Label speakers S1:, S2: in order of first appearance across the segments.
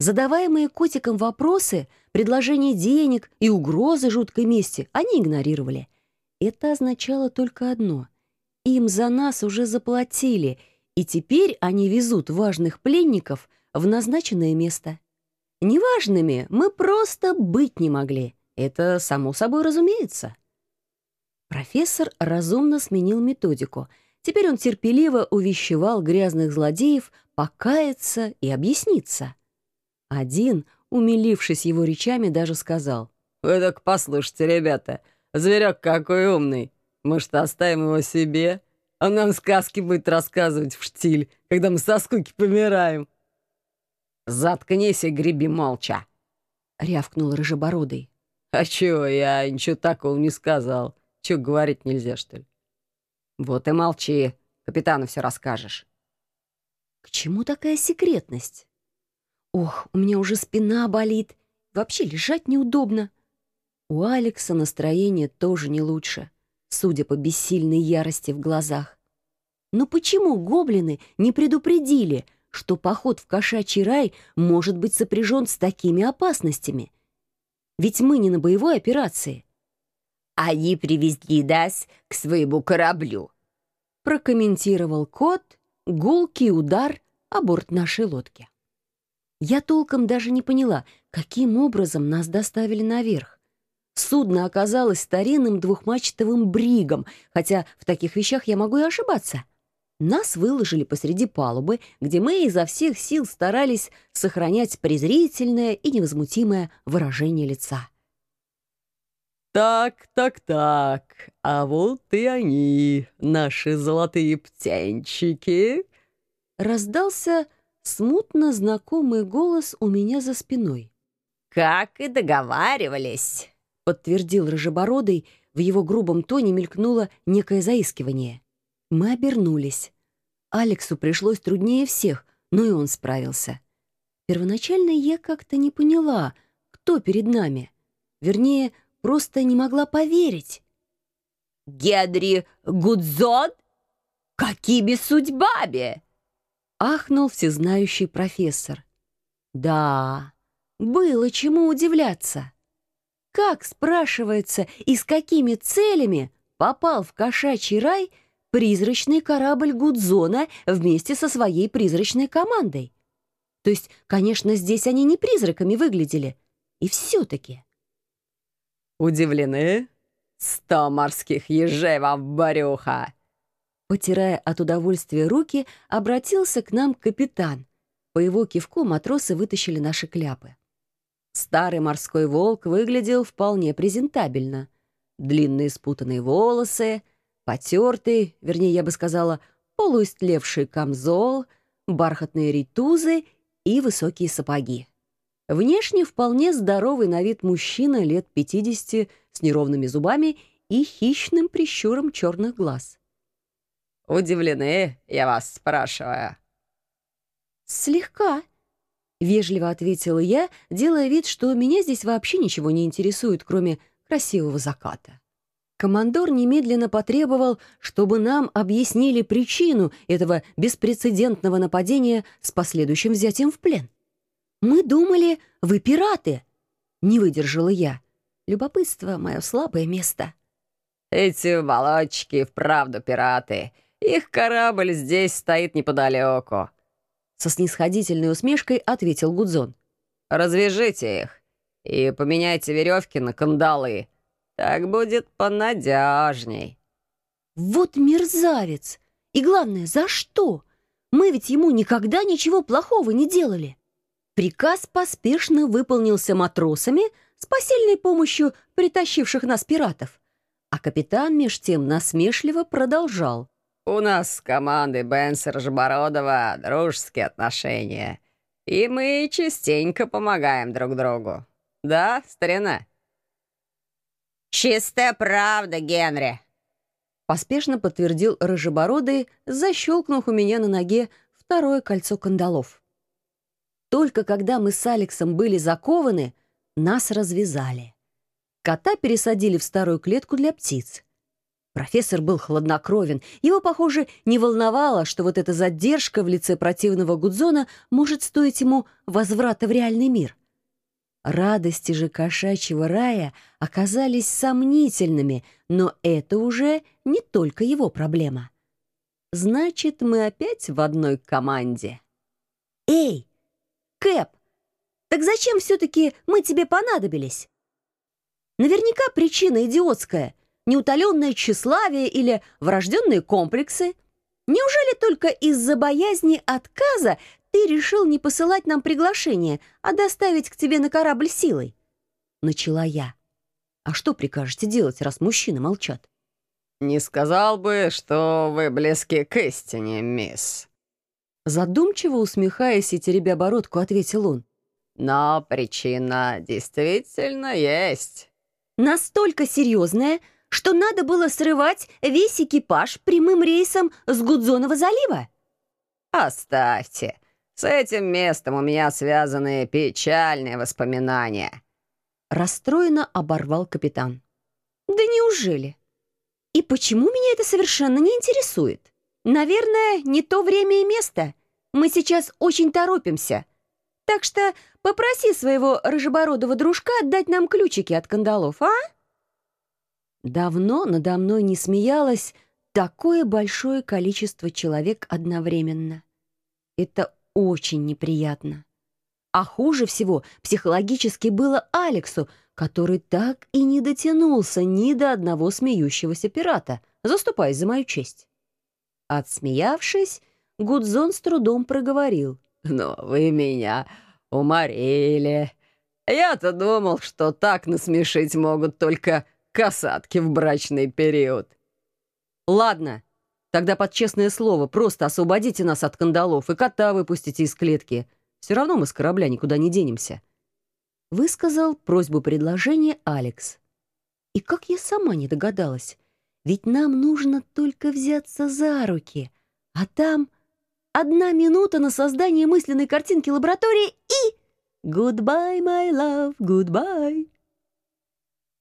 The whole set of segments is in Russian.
S1: Задаваемые котиком вопросы, предложения денег и угрозы жуткой мести они игнорировали. Это означало только одно. Им за нас уже заплатили, и теперь они везут важных пленников в назначенное место. Неважными мы просто быть не могли. Это само собой разумеется. Профессор разумно сменил методику. Теперь он терпеливо увещевал грязных злодеев покаяться и объясниться. Один, умилившись его речами, даже сказал.
S2: «Вы так послушайте, ребята, зверек какой умный. Может, оставим его себе? Он нам сказки будет рассказывать в штиль, когда мы со скуки помираем».
S3: «Заткнись и греби молча!» — рявкнул Рыжебородый.
S2: «А чего, я ничего такого не сказал. Че, говорить нельзя, что ли?
S3: Вот и молчи. Капитану все расскажешь.
S1: К чему такая секретность? Ох, у меня уже спина болит. Вообще лежать неудобно. У Алекса настроение тоже не лучше, судя по бессильной ярости в глазах. Но почему гоблины не предупредили, что поход в кошачий рай может быть сопряжен с такими опасностями? Ведь мы не на боевой операции.
S4: Они привезли нас к своему кораблю», —
S1: прокомментировал кот гулкий удар о борт нашей лодки. Я толком даже не поняла, каким образом нас доставили наверх. Судно оказалось старинным двухмачтовым бригом, хотя в таких вещах я могу и ошибаться. Нас выложили посреди палубы, где мы изо всех сил старались сохранять презрительное и невозмутимое выражение лица.
S2: «Так, так, так, а вот и они, наши золотые птенчики!»
S1: Раздался смутно знакомый голос у меня за спиной.
S4: «Как и договаривались!»
S1: — подтвердил Рыжебородый, в его грубом тоне мелькнуло некое заискивание. Мы обернулись. Алексу пришлось труднее всех, но и он справился. Первоначально я как-то не поняла, кто перед нами. Вернее, просто не могла поверить.
S4: «Генри Гудзон? Какими судьбами?»
S1: Ахнул всезнающий профессор. «Да, было чему удивляться. Как, спрашивается, и с какими целями попал в кошачий рай призрачный корабль Гудзона вместе со своей призрачной командой? То есть, конечно, здесь они не призраками выглядели. И все-таки...»
S2: «Удивлены? Сто морских ежей вам в брюхо!»
S1: Потирая от удовольствия руки, обратился к нам капитан. По его кивку матросы вытащили наши кляпы. Старый морской волк выглядел вполне презентабельно. Длинные спутанные волосы, потертый, вернее, я бы сказала, полуистлевший камзол, бархатные ритузы и высокие сапоги. Внешне вполне здоровый на вид мужчина лет 50 с неровными зубами и хищным прищуром черных глаз.
S2: «Удивлены, я вас спрашиваю?»
S1: «Слегка», — вежливо ответила я, делая вид, что меня здесь вообще ничего не интересует, кроме красивого заката. Командор немедленно потребовал, чтобы нам объяснили причину этого беспрецедентного нападения с последующим взятием в плен. «Мы думали, вы пираты!» Не выдержала я. Любопытство — мое слабое место.
S2: «Эти молочки вправду пираты. Их корабль здесь стоит неподалеку», —
S1: со снисходительной усмешкой ответил Гудзон.
S2: «Развяжите их и поменяйте веревки на кандалы. Так будет понадежней».
S1: «Вот мерзавец! И главное, за что? Мы ведь ему никогда ничего плохого не делали». Приказ поспешно выполнился матросами с посильной помощью притащивших нас пиратов. А капитан меж тем насмешливо продолжал.
S2: «У нас с командой Бенса Рожебородова дружеские отношения, и мы частенько помогаем друг другу. Да, старина?»
S4: «Чистая правда, Генри!»
S1: Поспешно подтвердил Рыжебородый, защелкнув у меня на ноге второе кольцо кандалов. Только когда мы с Алексом были закованы, нас развязали. Кота пересадили в старую клетку для птиц. Профессор был хладнокровен. Его, похоже, не волновало, что вот эта задержка в лице противного Гудзона может стоить ему возврата в реальный мир. Радости же кошачьего рая оказались сомнительными, но это уже не только его проблема. Значит, мы опять в одной команде. «Эй, Кэп, так зачем все-таки мы тебе понадобились?» Наверняка причина идиотская — неутоленное тщеславие или врожденные комплексы? Неужели только из-за боязни отказа ты решил не посылать нам приглашение, а доставить к тебе на корабль силой?» Начала я. «А что прикажете делать, раз мужчины молчат?»
S2: «Не сказал бы, что вы близки к истине, мисс».
S1: Задумчиво усмехаясь и теребя бородку, ответил он.
S2: «Но причина действительно есть».
S1: «Настолько серьезная, что надо было срывать весь экипаж прямым рейсом с Гудзонова залива?
S2: «Оставьте. С этим местом у меня связаны печальные воспоминания».
S1: Расстроенно оборвал капитан. «Да неужели? И почему меня это совершенно не интересует? Наверное, не то время и место. Мы сейчас очень торопимся. Так что попроси своего рыжебородого дружка отдать нам ключики от кандалов, а?» Давно надо мной не смеялось такое большое количество человек одновременно. Это очень неприятно. А хуже всего психологически было Алексу, который так и не дотянулся ни до одного смеющегося пирата, заступаясь за мою честь. Отсмеявшись, Гудзон с трудом проговорил.
S2: «Но вы меня уморили. Я-то думал, что так насмешить могут только касатки в брачный период.
S1: Ладно, тогда под честное слово просто освободите нас от кандалов и кота выпустите из клетки. Все равно мы с корабля никуда не денемся. Высказал просьбу предложения Алекс. И как я сама не догадалась, ведь нам нужно только взяться за руки, а там одна минута на создание мысленной картинки лаборатории и... Goodbye, my love, goodbye.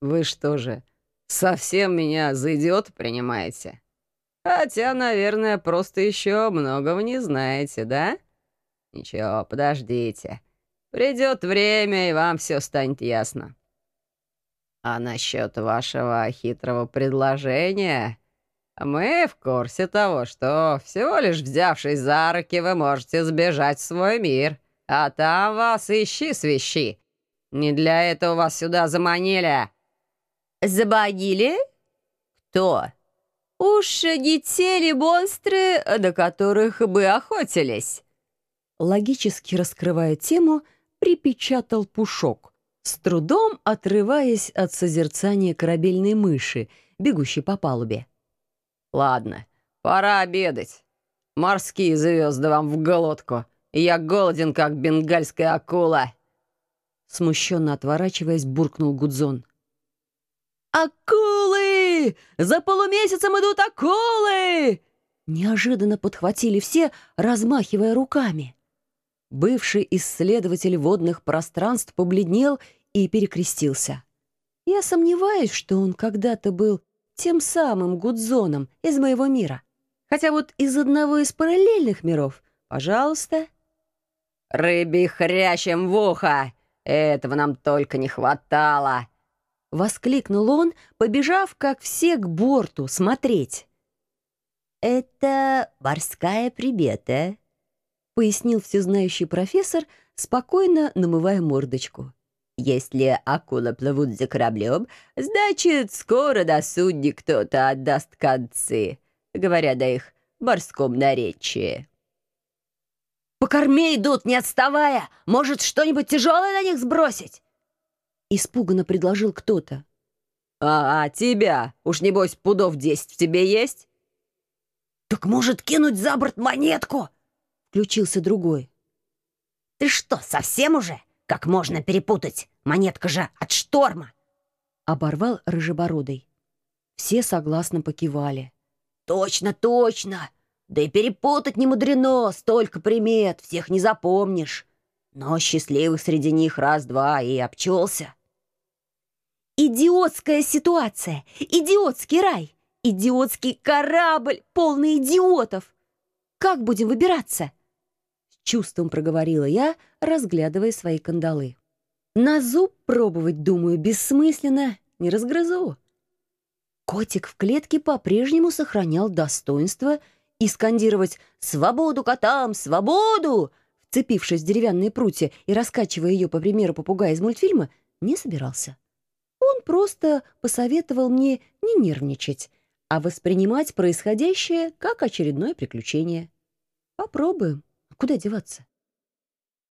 S2: «Вы что же, совсем меня за идиота принимаете? Хотя, наверное, просто еще многого не знаете, да? Ничего, подождите. Придет время, и вам все станет ясно. А насчет вашего хитрого предложения... Мы в курсе того, что, всего лишь взявшись за руки, вы можете сбежать в свой мир, а там вас ищи свищи. Не для этого вас сюда заманили.
S4: Забогили? Кто? Уж не те ли монстры, до которых бы охотились?
S1: Логически раскрывая тему, припечатал Пушок, с трудом отрываясь от созерцания корабельной мыши, бегущей по палубе.
S2: «Ладно, пора обедать. Морские звезды вам в голодку. Я голоден, как бенгальская акула».
S1: Смущенно отворачиваясь, буркнул Гудзон. «Акулы! За полумесяцем идут акулы!» Неожиданно подхватили все, размахивая руками. Бывший исследователь водных пространств побледнел и перекрестился. Я сомневаюсь, что он когда-то был тем самым Гудзоном из моего мира. Хотя вот из одного из параллельных миров, пожалуйста.
S2: «Рыбий хрящем в ухо! Этого нам только не хватало!»
S1: — воскликнул он, побежав, как все, к борту смотреть.
S4: «Это морская прибета», — пояснил всезнающий профессор, спокойно намывая мордочку. «Если акулы плывут за кораблем, значит, скоро на судне кто-то отдаст концы, говоря до их морском наречии».
S1: «По корме идут, не отставая! Может, что-нибудь тяжелое на них сбросить?» Испуганно предложил кто-то.
S2: «А, а тебя? Уж небось пудов десять в тебе есть?»
S1: «Так может кинуть за борт монетку?» Включился другой.
S4: «Ты что, совсем уже? Как можно перепутать? Монетка же от шторма!»
S1: Оборвал Рыжебородый. Все согласно покивали.
S4: «Точно, точно! Да и перепутать не мудрено, столько примет, всех не запомнишь. Но счастливых среди них раз-два и обчелся».
S1: Идиотская ситуация! Идиотский рай! идиотский корабль, полный идиотов. Как будем выбираться?» С чувством проговорила я, разглядывая свои кандалы. На зуб пробовать, думаю, бессмысленно, не разгрызу. Котик в клетке по-прежнему сохранял достоинство и скандировать «Свободу котам! Свободу!» вцепившись в деревянные прутья и раскачивая ее по примеру попугая из мультфильма, не собирался. Просто посоветовал мне не нервничать, а воспринимать происходящее как очередное приключение. Попробуем. Куда деваться?